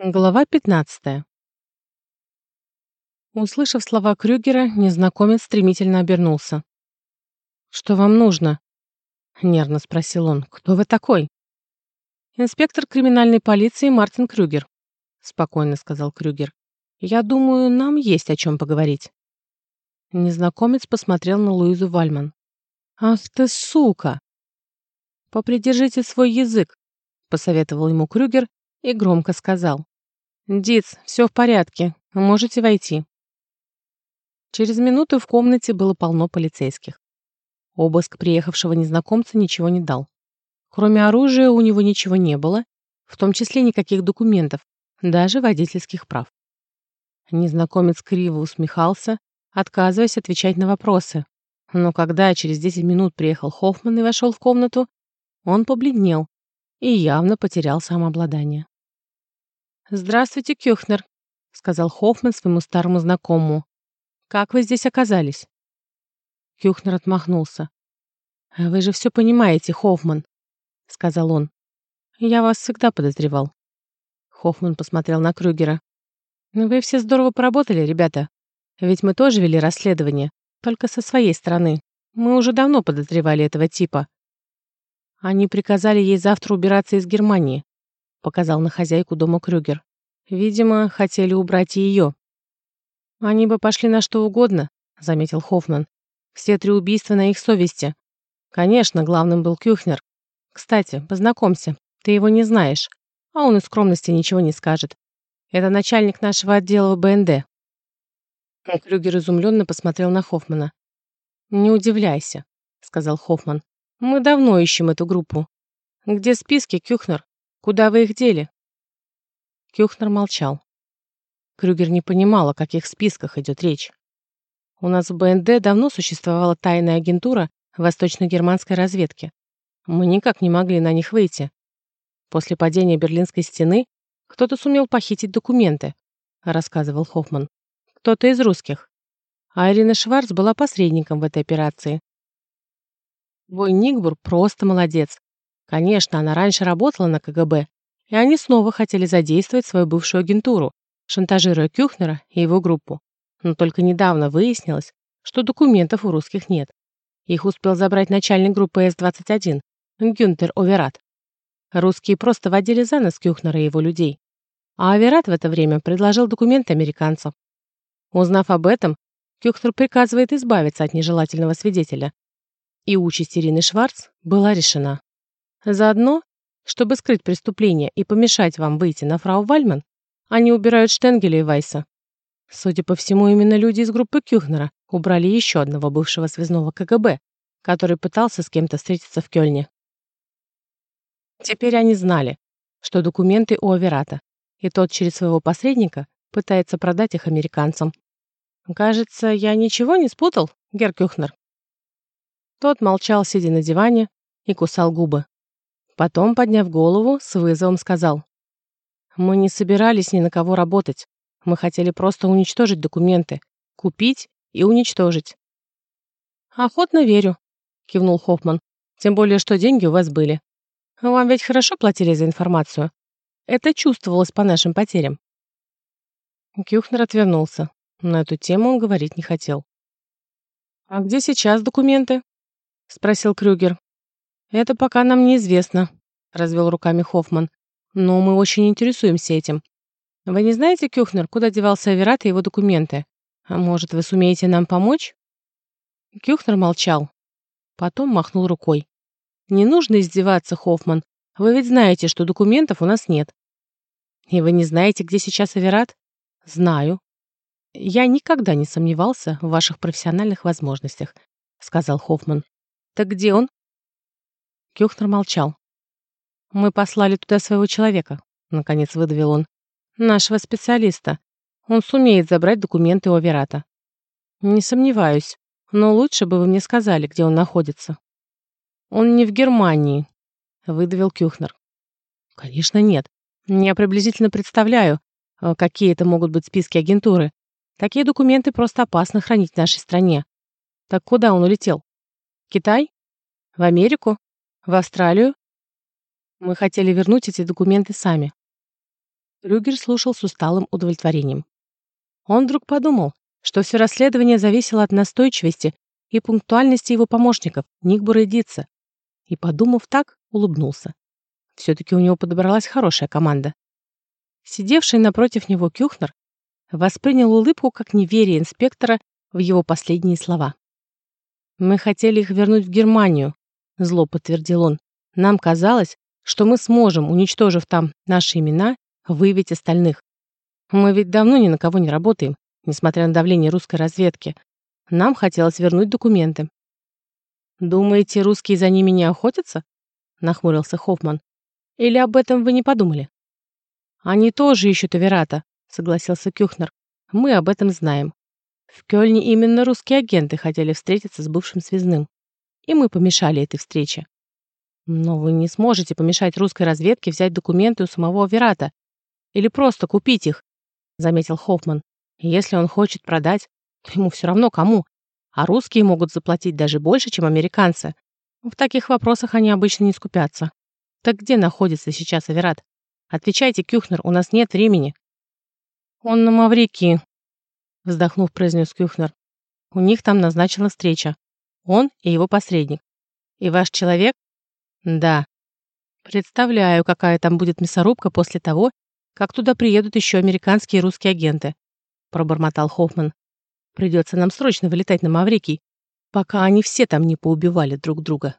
Глава 15. Услышав слова Крюгера, незнакомец стремительно обернулся. «Что вам нужно?» — нервно спросил он. «Кто вы такой?» «Инспектор криминальной полиции Мартин Крюгер», — спокойно сказал Крюгер. «Я думаю, нам есть о чем поговорить». Незнакомец посмотрел на Луизу Вальман. «Ах ты сука!» «Попридержите свой язык», — посоветовал ему Крюгер и громко сказал. «Диц, все в порядке. Можете войти». Через минуту в комнате было полно полицейских. Обыск приехавшего незнакомца ничего не дал. Кроме оружия у него ничего не было, в том числе никаких документов, даже водительских прав. Незнакомец криво усмехался, отказываясь отвечать на вопросы. Но когда через 10 минут приехал Хоффман и вошел в комнату, он побледнел и явно потерял самообладание. «Здравствуйте, Кюхнер», — сказал Хоффман своему старому знакомому. «Как вы здесь оказались?» Кюхнер отмахнулся. «Вы же все понимаете, Хоффман», — сказал он. «Я вас всегда подозревал». Хоффман посмотрел на Крюгера. «Вы все здорово поработали, ребята. Ведь мы тоже вели расследование, только со своей стороны. Мы уже давно подозревали этого типа. Они приказали ей завтра убираться из Германии показал на хозяйку дома Крюгер. Видимо, хотели убрать и ее. Они бы пошли на что угодно, заметил Хоффман. Все три убийства на их совести. Конечно, главным был Кюхнер. Кстати, познакомься, ты его не знаешь, а он из скромности ничего не скажет. Это начальник нашего отдела в БНД. Крюгер изумленно посмотрел на Хоффмана. «Не удивляйся», — сказал Хоффман. «Мы давно ищем эту группу. Где списки, Кюхнер? Куда вы их дели?» Кюхнер молчал. Крюгер не понимал, о каких списках идет речь. У нас в БНД давно существовала тайная агентура восточно-германской разведки. Мы никак не могли на них выйти. После падения Берлинской стены кто-то сумел похитить документы, рассказывал Хоффман. Кто-то из русских. А Ирина Шварц была посредником в этой операции. Вой Нигбур просто молодец. Конечно, она раньше работала на КГБ, и они снова хотели задействовать свою бывшую агентуру, шантажируя Кюхнера и его группу. Но только недавно выяснилось, что документов у русских нет. Их успел забрать начальник группы С-21, Гюнтер Оверат. Русские просто водили за нос Кюхнера и его людей. А Оверат в это время предложил документы американцам. Узнав об этом, Кюхнер приказывает избавиться от нежелательного свидетеля. И участь Ирины Шварц была решена. Заодно, чтобы скрыть преступление и помешать вам выйти на фрау Вальман, они убирают Штенгеля и Вайса. Судя по всему, именно люди из группы Кюхнера убрали еще одного бывшего связного КГБ, который пытался с кем-то встретиться в Кёльне. Теперь они знали, что документы у Аверата, и тот через своего посредника пытается продать их американцам. Кажется, я ничего не спутал, Герр Кюхнер. Тот молчал, сидя на диване, и кусал губы. Потом, подняв голову, с вызовом сказал. «Мы не собирались ни на кого работать. Мы хотели просто уничтожить документы, купить и уничтожить». «Охотно верю», — кивнул Хоффман. «Тем более, что деньги у вас были. Вам ведь хорошо платили за информацию. Это чувствовалось по нашим потерям». Кюхнер отвернулся. На эту тему он говорить не хотел. «А где сейчас документы?» — спросил Крюгер. «Это пока нам неизвестно», — развел руками Хоффман. «Но мы очень интересуемся этим. Вы не знаете, Кюхнер, куда девался Аверат и его документы? А может, вы сумеете нам помочь?» Кюхнер молчал. Потом махнул рукой. «Не нужно издеваться, Хоффман. Вы ведь знаете, что документов у нас нет». «И вы не знаете, где сейчас Аверат?» «Знаю». «Я никогда не сомневался в ваших профессиональных возможностях», — сказал Хоффман. «Так где он?» Кюхнер молчал. «Мы послали туда своего человека», — наконец выдавил он. «Нашего специалиста. Он сумеет забрать документы у Аверата». «Не сомневаюсь, но лучше бы вы мне сказали, где он находится». «Он не в Германии», — выдавил Кюхнер. «Конечно нет. Я приблизительно представляю, э, какие это могут быть списки агентуры. Такие документы просто опасно хранить в нашей стране. Так куда он улетел? Китай? В Америку? В Австралию? Мы хотели вернуть эти документы сами. Рюгер слушал с усталым удовлетворением. Он вдруг подумал, что все расследование зависело от настойчивости и пунктуальности его помощников, Никбура и Дитса. И, подумав так, улыбнулся. Все-таки у него подобралась хорошая команда. Сидевший напротив него Кюхнер воспринял улыбку как неверие инспектора в его последние слова. «Мы хотели их вернуть в Германию», — зло подтвердил он. «Нам казалось, что мы сможем, уничтожив там наши имена, выявить остальных. Мы ведь давно ни на кого не работаем, несмотря на давление русской разведки. Нам хотелось вернуть документы. «Думаете, русские за ними не охотятся?» — нахмурился Хоффман. «Или об этом вы не подумали?» «Они тоже ищут Аверата», — согласился Кюхнер. «Мы об этом знаем. В Кёльне именно русские агенты хотели встретиться с бывшим связным. И мы помешали этой встрече. Но вы не сможете помешать русской разведке взять документы у самого Аверата. Или просто купить их, заметил Хоффман. Если он хочет продать, ему все равно кому. А русские могут заплатить даже больше, чем американцы. В таких вопросах они обычно не скупятся. Так где находится сейчас Аверат? Отвечайте, Кюхнер, у нас нет времени. Он на Маврикии, вздохнув, произнес Кюхнер. У них там назначена встреча. Он и его посредник. И ваш человек? Да. Представляю, какая там будет мясорубка после того, как туда приедут еще американские и русские агенты, пробормотал Хоффман. Придется нам срочно вылетать на Маврикий, пока они все там не поубивали друг друга.